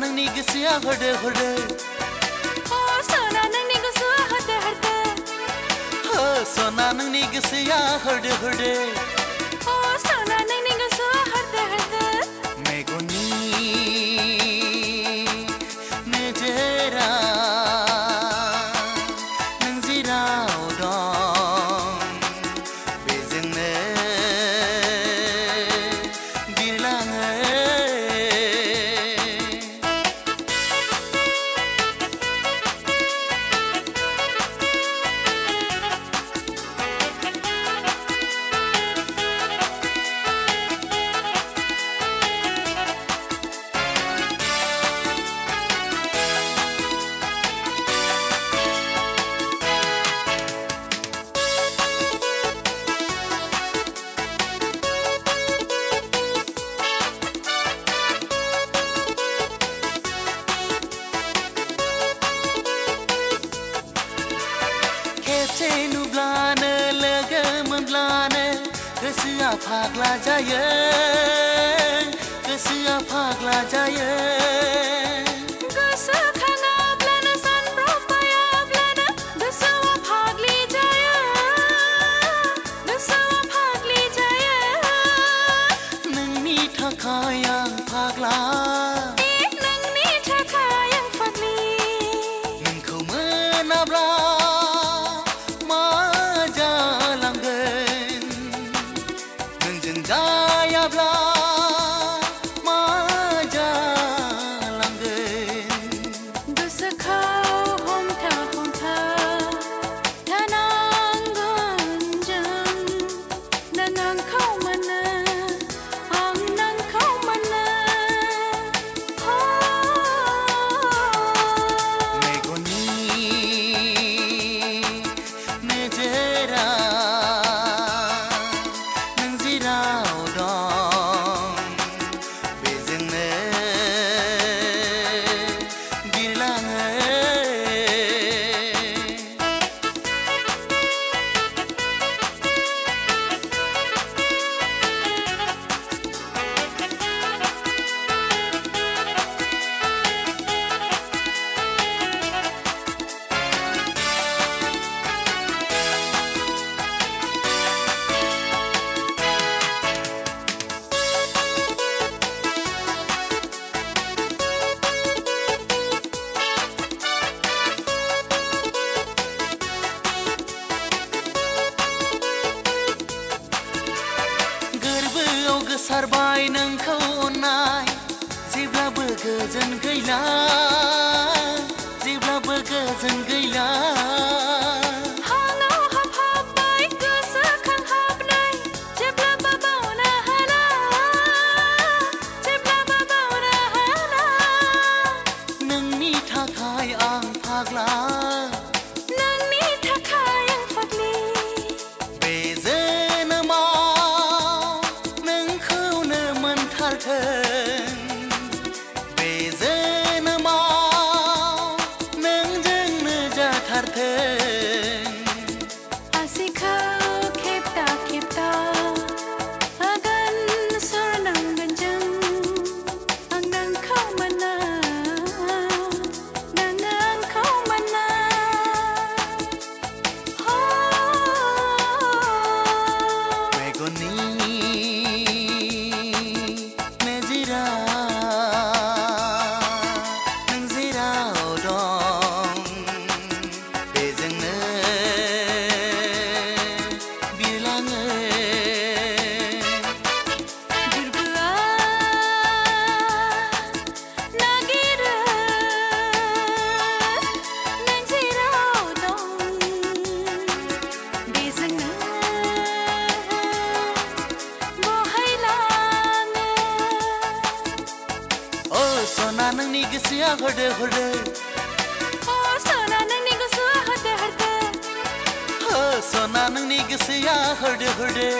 ನಂಗೆ ನೀಗಿಸಿ ಹೊಡೆ ಹೊಡೆ ಹೊಡೆ ಹೊಡೆ ಹೊಡೆ ಹೊಡೆ फागला जायो गोसोआ फाग्ला जायो सारबाय नोंखौ अननाय जेब्लाबो गोजोन गैला। जेब्लाबो गोजोन गैला। थाखाय হুডা হুডে হুডে ও সোনা ননি গুসুয়া হতে হতে ও সোনা ননি গুসুয়া হুডে হুডে